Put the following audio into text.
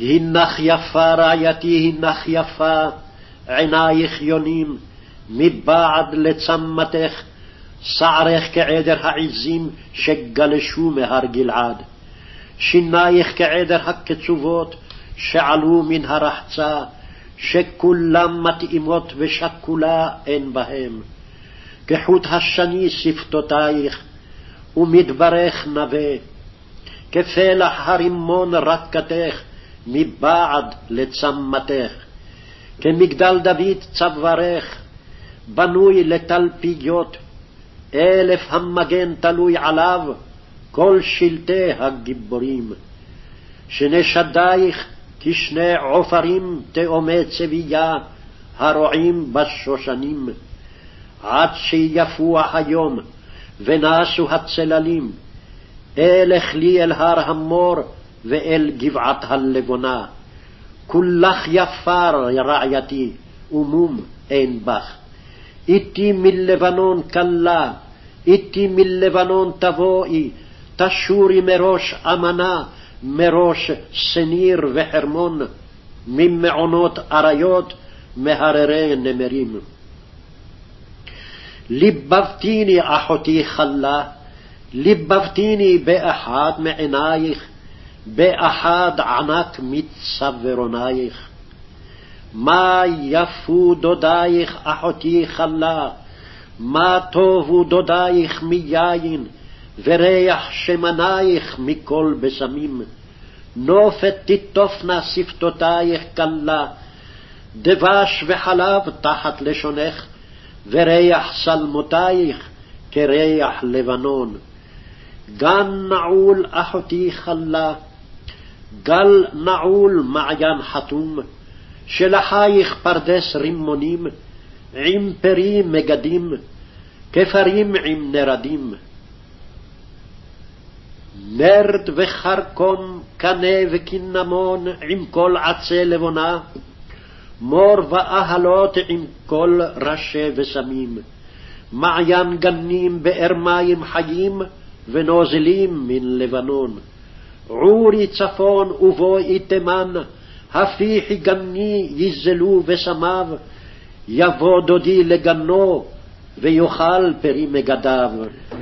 הנך יפה רעייתי, הנך יפה, עינייך יונים, מבעד לצמתך, שערך כעדר העזים שגלשו מהר גלעד. שינייך כעדר הקצובות שעלו מן הרחצה, שכולם מתאימות ושכולה אין בהם. כחוט השני שפתותייך, ומדברך נווה. כפלח הרימון רקתך, מבעד לצמתך. כמגדל דוד צווארך, בנוי לתלפיות, אלף המגן תלוי עליו, כל שלטי הגיבורים. שני שדייך כשני עופרים תאומי צבייה, הרועים בשושנים. עד שיפוח היום, ונסו הצללים, אלך לי אל הר המור, ואל גבעת הלבונה. כולך יפה רעייתי, ומום אין בך. איתי מלבנון כלה, איתי מלבנון תבואי, תשורי מראש אמנה, מראש שניר וחרמון, ממעונות אריות, מהררי נמרים. ליבבתיני אחותי חלה, ליבבתיני באחד מעינייך, באחד ענק מצווארונייך. מה יפו דודייך אחותי חלה, מה טובו דודייך מיין, וריח שמנייך מכל בשמים. נופת תיטופנה שפתותייך כלה, דבש וחלב תחת לשונך, וריח שלמותייך כריח לבנון. גן נעול אחותי חלה, גל נעול מעיין חתום, שלחייך פרדס רימונים, עם פרי מגדים, כפרים עם נרדים. נרד וחרקום, קנה וקינמון, עם כל עצי לבונה, מור ואהלות עם כל ראשי ושמים, מעיין גנים באר מים חיים, ונוזלים מן לבנון. עורי צפון ובואי תימן, הפיחי גני יזלו ושמיו, יבוא דודי לגנו, ויאכל פרי מגדיו.